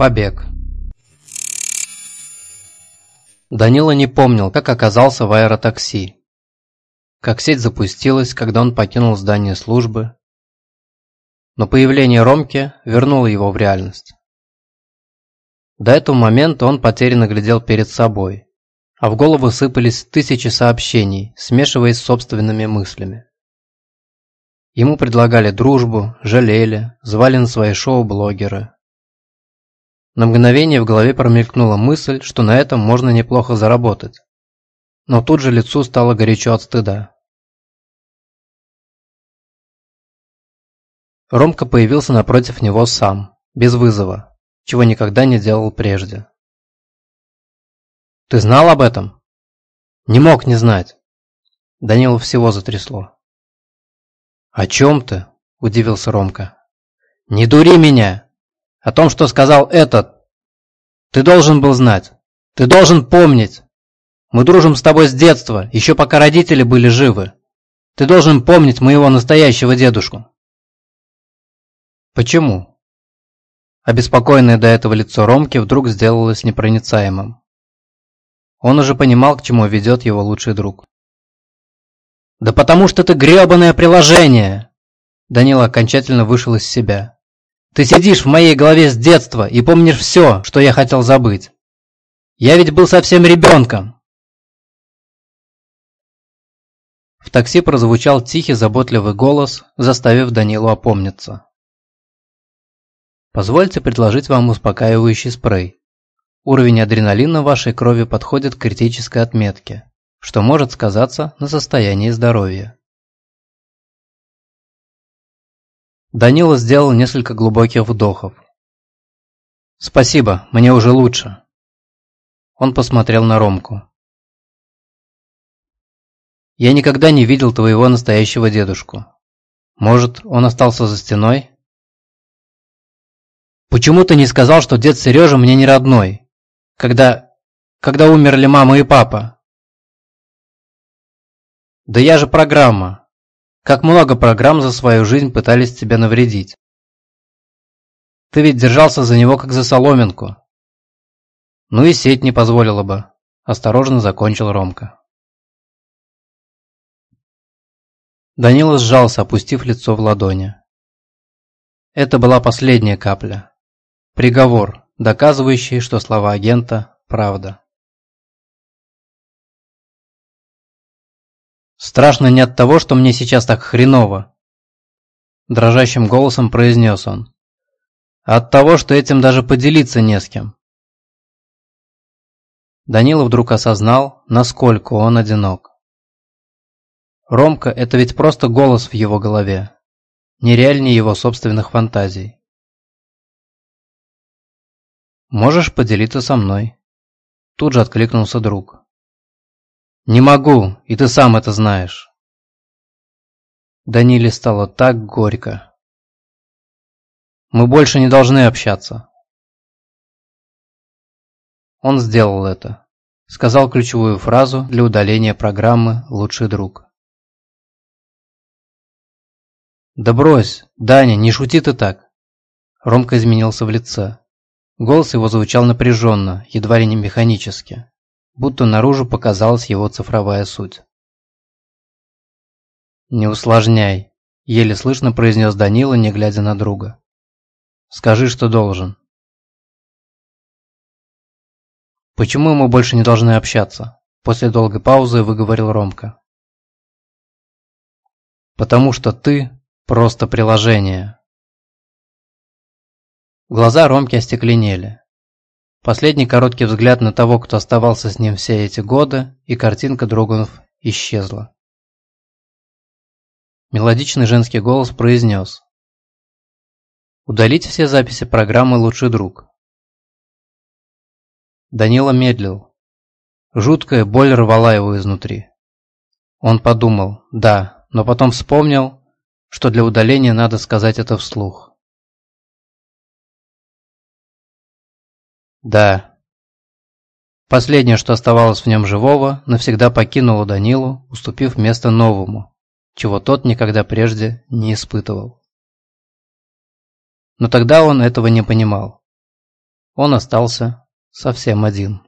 Побег. Данила не помнил, как оказался в аэротакси. Как сеть запустилась, когда он покинул здание службы. Но появление Ромки вернуло его в реальность. До этого момента он потерянно глядел перед собой, а в голову сыпались тысячи сообщений, смешиваясь с собственными мыслями. Ему предлагали дружбу, жалели, звали на свои шоу блогеры. На мгновение в голове промелькнула мысль, что на этом можно неплохо заработать. Но тут же лицу стало горячо от стыда. Ромка появился напротив него сам, без вызова, чего никогда не делал прежде. «Ты знал об этом?» «Не мог не знать». Данила всего затрясло. «О чем ты?» – удивился Ромка. «Не дури меня!» О том, что сказал этот. Ты должен был знать. Ты должен помнить. Мы дружим с тобой с детства, еще пока родители были живы. Ты должен помнить моего настоящего дедушку. Почему? Обеспокоенное до этого лицо Ромки вдруг сделалось непроницаемым. Он уже понимал, к чему ведет его лучший друг. «Да потому что ты гребаное приложение!» Данила окончательно вышел из себя. Ты сидишь в моей голове с детства и помнишь все, что я хотел забыть. Я ведь был совсем ребенком. В такси прозвучал тихий заботливый голос, заставив Данилу опомниться. Позвольте предложить вам успокаивающий спрей. Уровень адреналина в вашей крови подходит к критической отметке, что может сказаться на состоянии здоровья. Данила сделал несколько глубоких вдохов. «Спасибо, мне уже лучше». Он посмотрел на Ромку. «Я никогда не видел твоего настоящего дедушку. Может, он остался за стеной?» «Почему ты не сказал, что дед Сережа мне не родной, когда... когда умерли мама и папа?» «Да я же программа. Как много программ за свою жизнь пытались тебе навредить. Ты ведь держался за него как за соломинку. Ну и сеть не позволила бы. Осторожно закончил Ромка. Данила сжался, опустив лицо в ладони. Это была последняя капля. Приговор, доказывающий, что слова агента – правда. Страшно не от того, что мне сейчас так хреново. Дрожащим голосом произнес он. А от того, что этим даже поделиться не с кем. Данила вдруг осознал, насколько он одинок. Ромка – это ведь просто голос в его голове, нереальнее его собственных фантазий. «Можешь поделиться со мной?» Тут же откликнулся друг. «Не могу, и ты сам это знаешь». Даниле стало так горько. «Мы больше не должны общаться». Он сделал это. Сказал ключевую фразу для удаления программы «Лучший друг». «Да брось, Даня, не шути ты так!» Ромка изменился в лице. Голос его звучал напряженно, едва ли не механически будто наружу показалась его цифровая суть. «Не усложняй», – еле слышно произнес Данила, не глядя на друга. «Скажи, что должен». «Почему мы больше не должны общаться?» После долгой паузы выговорил Ромка. «Потому что ты просто приложение». Глаза Ромки остекленели. Последний короткий взгляд на того, кто оставался с ним все эти годы, и картинка Дроганов исчезла. Мелодичный женский голос произнес. «Удалить все записи программы «Лучший друг». Данила медлил. Жуткая боль рвала его изнутри. Он подумал, да, но потом вспомнил, что для удаления надо сказать это вслух. Да. Последнее, что оставалось в нем живого, навсегда покинуло Данилу, уступив место новому, чего тот никогда прежде не испытывал. Но тогда он этого не понимал. он остался совсем один.